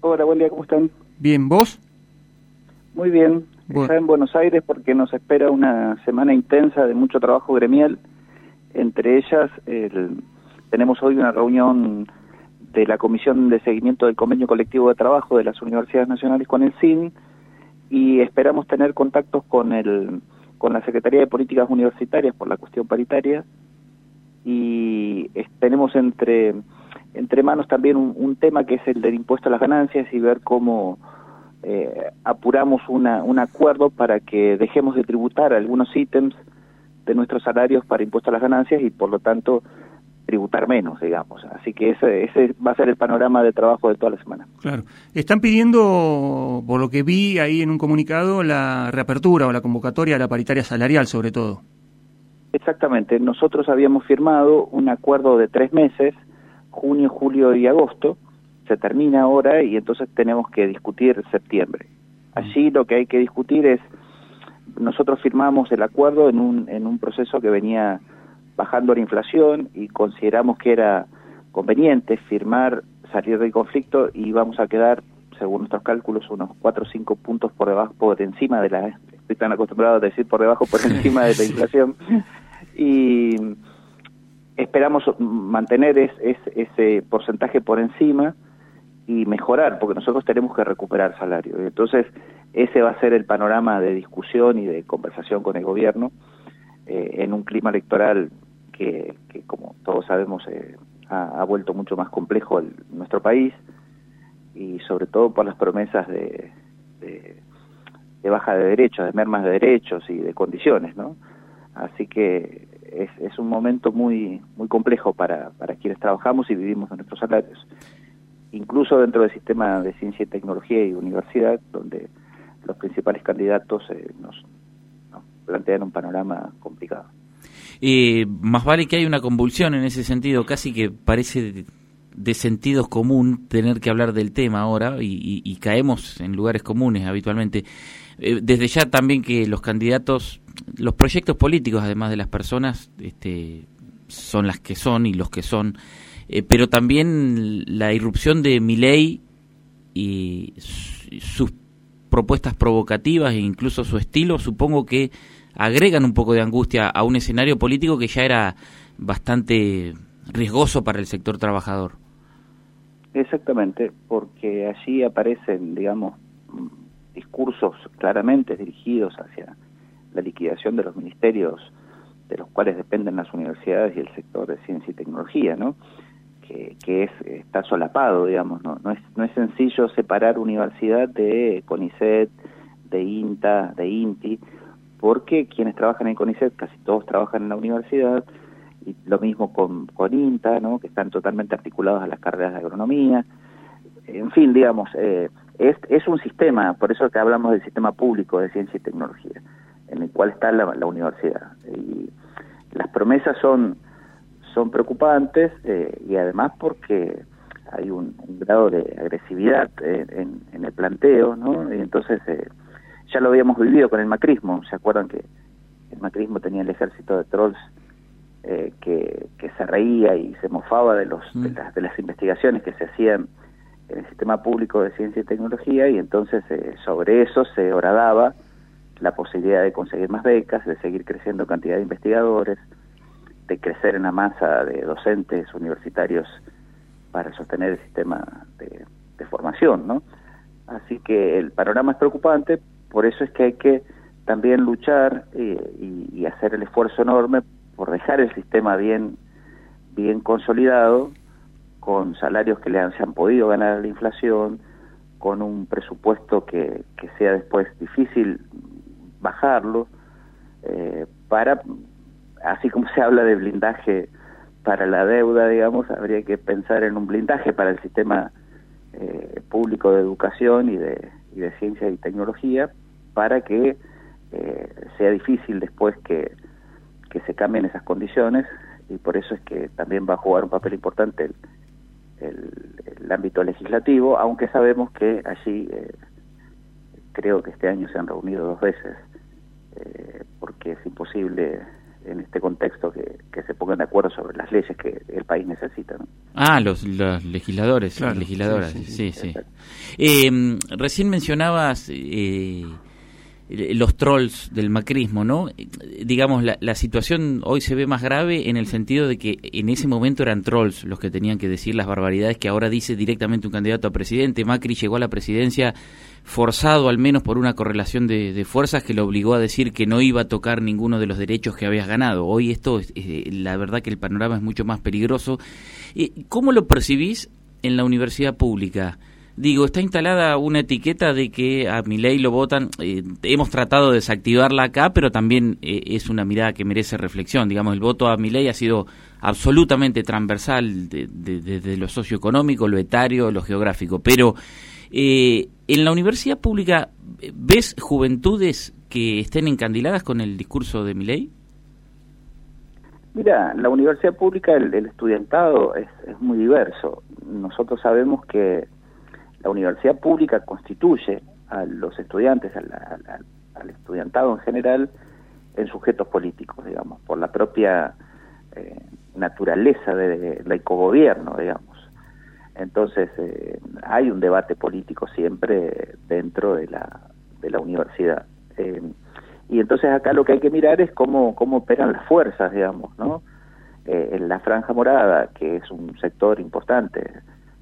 Hola, buen día, ¿cómo están? Bien, ¿vos? Muy bien. Bueno. Está en Buenos Aires porque nos espera una semana intensa de mucho trabajo gremial. Entre ellas, el- tenemos hoy una reunión de la Comisión de Seguimiento del Convenio Colectivo de Trabajo de las Universidades Nacionales con el CIN y esperamos tener contactos con el con la Secretaría de Políticas Universitarias por la cuestión paritaria y es- tenemos entre entre manos también un, un tema que es el del impuesto a las ganancias y ver cómo eh, apuramos una, un acuerdo para que dejemos de tributar algunos ítems de nuestros salarios para impuesto a las ganancias y por lo tanto tributar menos, digamos. Así que ese, ese va a ser el panorama de trabajo de toda la semana. Claro. Están pidiendo, por lo que vi ahí en un comunicado, la reapertura o la convocatoria a la paritaria salarial, sobre todo. Exactamente. Nosotros habíamos firmado un acuerdo de tres meses, junio, julio y agosto. Se termina ahora y entonces tenemos que discutir septiembre. Allí lo que hay que discutir es, nosotros firmamos el acuerdo en un, en un proceso que venía bajando la inflación y consideramos que era conveniente firmar, salir del conflicto y vamos a quedar, según nuestros cálculos, unos 4 o 5 puntos por debajo, por encima de la, estoy tan acostumbrado a decir por debajo, por encima de la inflación. Y esperamos mantener es- es- ese porcentaje por encima y mejorar, porque nosotros tenemos que recuperar salario. Entonces, ese va a ser el panorama de discusión y de conversación con el gobierno eh, en un clima electoral que, que como todos sabemos, eh, ha, vuelto mucho más complejo el- nuestro país y sobre todo por las promesas de, de, de baja de derechos, de mermas de derechos y de condiciones, ¿no? Así que es, es un momento muy muy complejo para, para quienes trabajamos y vivimos de nuestros salarios. Incluso dentro del sistema de ciencia y tecnología y universidad, donde los principales candidatos eh, nos, nos plantean un panorama complicado. Eh, más vale que hay una convulsión en ese sentido, casi que parece de, sentido común tener que hablar del tema ahora y- y caemos en lugares comunes habitualmente. Eh, desde ya también que los candidatos, los proyectos políticos, además de las personas, este, son las que son y los que son, eh, pero también la irrupción de Milei y su- sus propuestas provocativas e incluso su estilo, supongo que agregan un poco de angustia a un escenario político que ya era bastante riesgoso para el sector trabajador. Exactamente, porque allí aparecen, digamos, discursos claramente dirigidos hacia la liquidación de los ministerios de los cuales dependen las universidades y el sector de ciencia y tecnología, ¿no? Que, que es está solapado, digamos, no, no es no es sencillo separar universidad de CONICET, de INTA, de INTI, porque quienes trabajan en CONICET casi todos trabajan en la universidad y lo mismo con, con INTA, ¿no? que están totalmente articulados a las carreras de agronomía. En fin, digamos, eh, es, es un sistema, por eso que hablamos del sistema público de ciencia y tecnología, en el cual está la, la universidad. Y las promesas son, son preocupantes eh, y además porque hay un, un grado de agresividad en, en el planteo, ¿no? Y entonces eh, ya lo habíamos vivido con el macrismo, ¿se acuerdan que el macrismo tenía el ejército de trolls eh, que, que se reía y se mofaba de, los, de, Mm. las, de las investigaciones que se hacían en el sistema público de ciencia y tecnología y entonces eh, sobre eso se horadaba la posibilidad de conseguir más becas, de seguir creciendo cantidad de investigadores, de crecer en la masa de docentes universitarios para sostener el sistema de, formación, ¿no? Así que el panorama es preocupante, por eso es que hay que también luchar eh, y, y hacer el esfuerzo enorme por dejar el sistema bien, bien consolidado, con salarios que le han, se han podido ganar a la inflación, con un presupuesto que, que sea después difícil bajarlo, eh, para, así como se habla de blindaje para la deuda, digamos, habría que pensar en un blindaje para el sistema eh, público de educación y de, ciencia y tecnología para que eh, sea difícil después que, que se cambien esas condiciones y por eso es que también va a jugar un papel importante el, el, el ámbito legislativo, aunque sabemos que allí eh, creo que este año se han reunido dos veces, eh, porque es imposible en este contexto que, se pongan de acuerdo sobre las leyes que el país necesita. Ah, los, legisladores, legisladoras, sí, sí. Eh, recién mencionabas eh, los trolls del macrismo, ¿no? Digamos, la, la, situación hoy se ve más grave en el sentido de que en ese momento eran trolls los que tenían que decir las barbaridades que ahora dice directamente un candidato a presidente. Macri llegó a la presidencia forzado al menos por una correlación de, fuerzas que lo obligó a decir que no iba a tocar ninguno de los derechos que habías ganado. Hoy esto, eh, la verdad que el panorama es mucho más peligroso. ¿Cómo lo percibís en la universidad pública? Digo, está instalada una etiqueta de que a mi ley lo votan. Eh, hemos tratado de desactivarla acá, pero también eh, es una mirada que merece reflexión. Digamos, el voto a mi ley ha sido absolutamente transversal desde de, lo socioeconómico, lo etario, lo geográfico. Pero eh, en la universidad pública, ¿ves juventudes que estén encandiladas con el discurso de mi ley? Mira, la universidad pública, el, estudiantado es, muy diverso. Nosotros sabemos que la universidad pública constituye a los estudiantes, al, estudiantado en general, en sujetos políticos, digamos, por la propia eh, naturaleza de, ecogobierno, digamos. Entonces, eh, hay un debate político siempre dentro de la, de la universidad. Eh, y entonces acá lo que hay que mirar es cómo, cómo operan las fuerzas, digamos, ¿no? en la Franja Morada, que es un sector importante,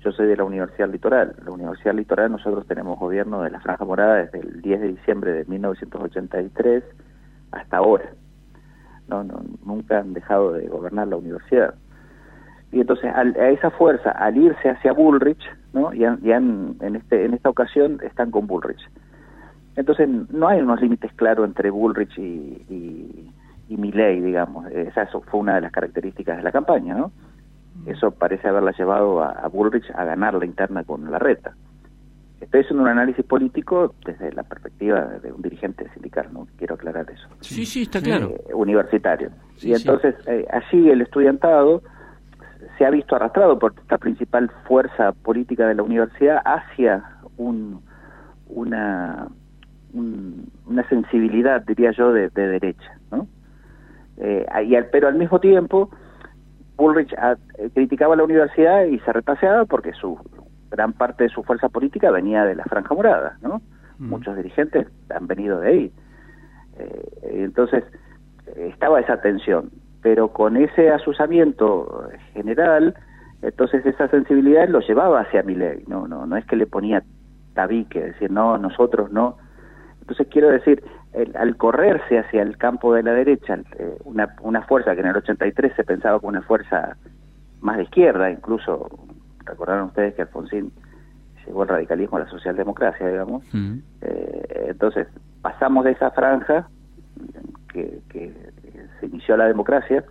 yo soy de la Universidad Litoral. La Universidad Litoral nosotros tenemos gobierno de la Franja Morada desde el 10 de diciembre de 1983 hasta ahora. No, no, nunca han dejado de gobernar la universidad. Y entonces a esa fuerza, al irse hacia Bullrich, ¿no? ya, en, este, en esta ocasión están con Bullrich. Entonces no hay unos límites claros entre Bullrich y, y, y Milley, digamos. Esa fue una de las características de la campaña, ¿no? Eso parece haberla llevado a, Bullrich a ganar la interna con la reta. Estoy haciendo un análisis político desde la perspectiva de un dirigente sindical, no quiero aclarar eso. Sí, sí, está claro. Eh, universitario. y entonces eh, allí el estudiantado se ha visto arrastrado por esta principal fuerza política de la universidad hacia un, una, una sensibilidad, diría yo, de, derecha. ¿no? Eh, pero al mismo tiempo Bullrich eh, criticaba a la universidad y se repaseaba porque su gran parte de su fuerza política venía de la Franja Morada, ¿no? Mm. Muchos dirigentes han venido de ahí. Eh, entonces, estaba esa tensión, pero con ese asusamiento general, entonces esa sensibilidad lo llevaba hacia mi ley, no, no, no es que le ponía tabique, decir, no, nosotros no. Entonces quiero decir, al correrse hacia el campo de la derecha, eh, una, una fuerza que en el 83 se pensaba como una fuerza más de izquierda, incluso recordaron ustedes que Alfonsín llegó al radicalismo a la socialdemocracia, digamos. Eh, entonces, pasamos de esa franja que, que, se inició la democracia,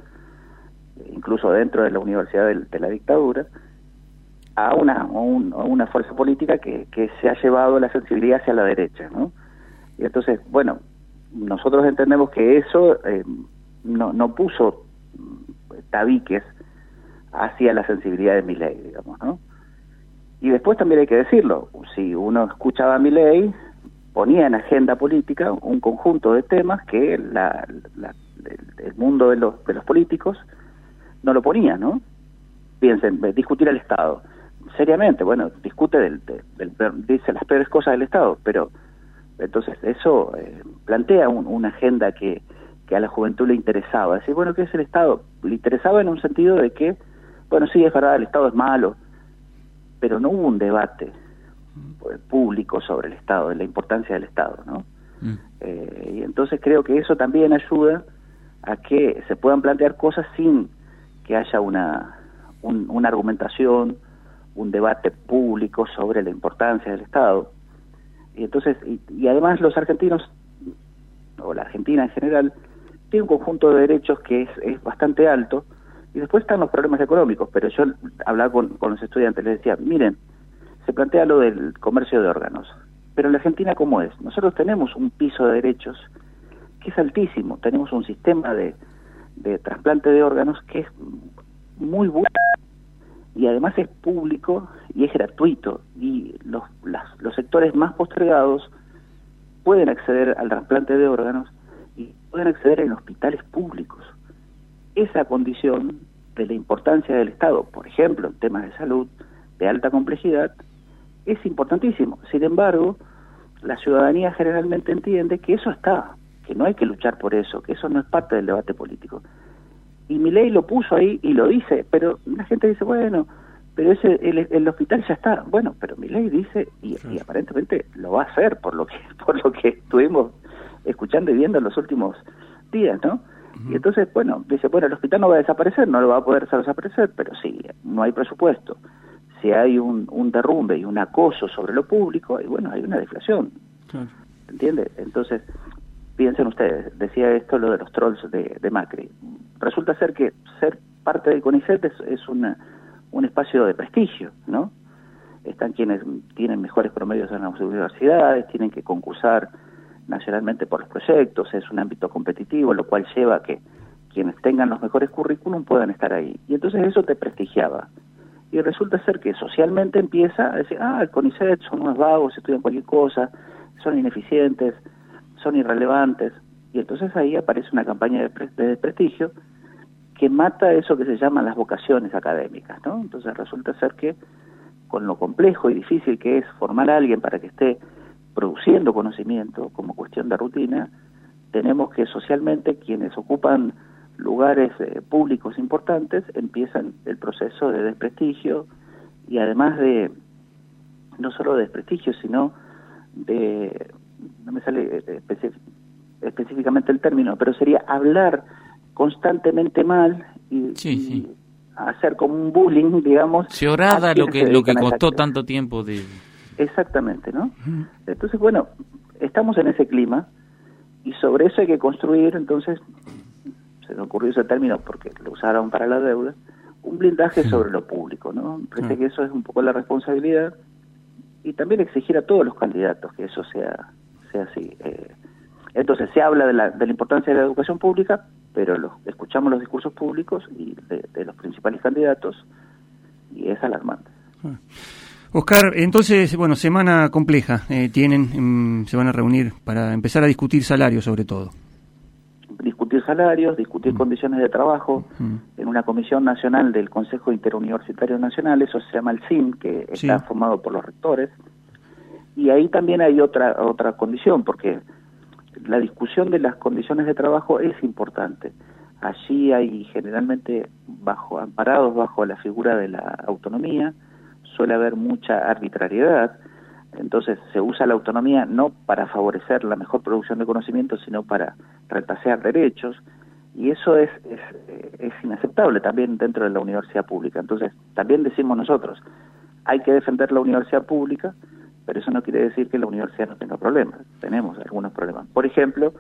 incluso dentro de la universidad de, la dictadura, a una, a una fuerza política que, que se ha llevado la sensibilidad hacia la derecha, ¿no? Y entonces, bueno, nosotros entendemos que eso eh, no, no puso tabiques hacia la sensibilidad de mi ley, digamos, ¿no? Y después también hay que decirlo, si uno escuchaba a mi ley, ponía en agenda política un conjunto de temas que la, el mundo de los, de los políticos no lo ponía, ¿no? Piensen, discutir el Estado. Seriamente, bueno, discute del, dice las peores cosas del Estado, pero entonces, eso eh, plantea una agenda que, que a la juventud le interesaba. Decir, bueno, ¿qué es el Estado? Le interesaba en un sentido de que, bueno, sí, es verdad, el Estado es malo, pero no hubo un debate eh, público sobre el Estado, de la importancia del Estado, ¿no? Mm. Eh, y entonces creo que eso también ayuda a que se puedan plantear cosas sin que haya una, una argumentación, un debate público sobre la importancia del Estado y entonces, y, además los argentinos, o la Argentina en general, tiene un conjunto de derechos que es, es bastante alto, y después están los problemas económicos, pero yo hablaba con, con los estudiantes, les decía, miren, se plantea lo del comercio de órganos, pero en la Argentina ¿cómo es? Nosotros tenemos un piso de derechos que es altísimo, tenemos un sistema de, de trasplante de órganos que es muy bueno y además es público y es gratuito y los, los sectores más postergados pueden acceder al trasplante de órganos y pueden acceder en hospitales públicos. esa condición de la importancia del Estado, por ejemplo, en temas de salud de alta complejidad, es importantísimo. Sin embargo, la ciudadanía generalmente entiende que eso está, que no hay que luchar por eso, que eso no es parte del debate político. Y mi ley lo puso ahí y lo dice, pero la gente dice, bueno, pero ese el, hospital ya está. Bueno, pero mi ley dice, y, aparentemente lo va a hacer por lo que por lo que estuvimos escuchando y viendo en los últimos días, ¿no? Y entonces, bueno, dice, bueno, el hospital no va a desaparecer, no lo va a poder hacer desaparecer, pero sí, no hay presupuesto. Si hay un, un derrumbe y un acoso sobre lo público, y bueno, hay una deflación. ¿Entiende? Entonces, piensen ustedes, decía esto lo de los trolls de, de Macri. Resulta ser que ser parte del CONICET es, es una, un espacio de prestigio, ¿no? Están quienes tienen mejores promedios en las universidades, tienen que concursar nacionalmente por los proyectos, es un ámbito competitivo, lo cual lleva a que quienes tengan los mejores currículum puedan estar ahí. Y entonces eso te prestigiaba. Y resulta ser que socialmente empieza a decir, ah, el CONICET son unos vagos, estudian cualquier cosa, son ineficientes, son irrelevantes. Y entonces ahí aparece una campaña de, de desprestigio que mata eso que se llaman las vocaciones académicas, ¿no? Entonces resulta ser que con lo complejo y difícil que es formar a alguien para que esté produciendo conocimiento como cuestión de rutina, tenemos que socialmente quienes ocupan lugares eh, públicos importantes empiezan el proceso de desprestigio y además de no solo de desprestigio sino de no me sale eh, específicamente el término pero sería hablar constantemente mal y, hacer como un bullying digamos se orada lo que lo que costó tanto tiempo de Exactamente, ¿no? Entonces, bueno, estamos en ese clima y sobre eso hay que construir, entonces, se me ocurrió ese término porque lo usaron para la deuda, un blindaje sobre lo público, ¿no? parece que eso es un poco la responsabilidad y también exigir a todos los candidatos que eso sea, sea así. Eh, entonces, se habla de la, de la importancia de la educación pública, pero lo, escuchamos los discursos públicos y de, los principales candidatos y es alarmante. Oscar, entonces, bueno, semana compleja eh, tienen, em, se van a reunir para empezar a discutir salarios sobre todo. Discutir salarios, discutir mm. condiciones de trabajo mm. en una comisión nacional del Consejo Interuniversitario Nacional, eso se llama el CIN, que está formado por los rectores. Y ahí también hay otra, otra condición, porque la discusión de las condiciones de trabajo es importante. Allí hay generalmente bajo amparados bajo la figura de la autonomía, suele haber mucha arbitrariedad, entonces se usa la autonomía no para favorecer la mejor producción de conocimiento, sino para retasear derechos, y eso es, es, es, inaceptable también dentro de la universidad pública. Entonces, también decimos nosotros, hay que defender la universidad pública, pero eso no quiere decir que la universidad no tenga problemas. Tenemos algunos problemas. Por ejemplo,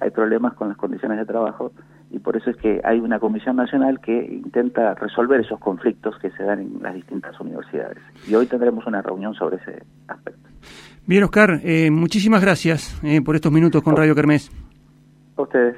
hay problemas con las condiciones de trabajo y por eso es que hay una comisión nacional que intenta resolver esos conflictos que se dan en las distintas universidades. Y hoy tendremos una reunión sobre ese aspecto. Bien, Oscar, eh, muchísimas gracias eh, por estos minutos con Radio Kermés. A ustedes.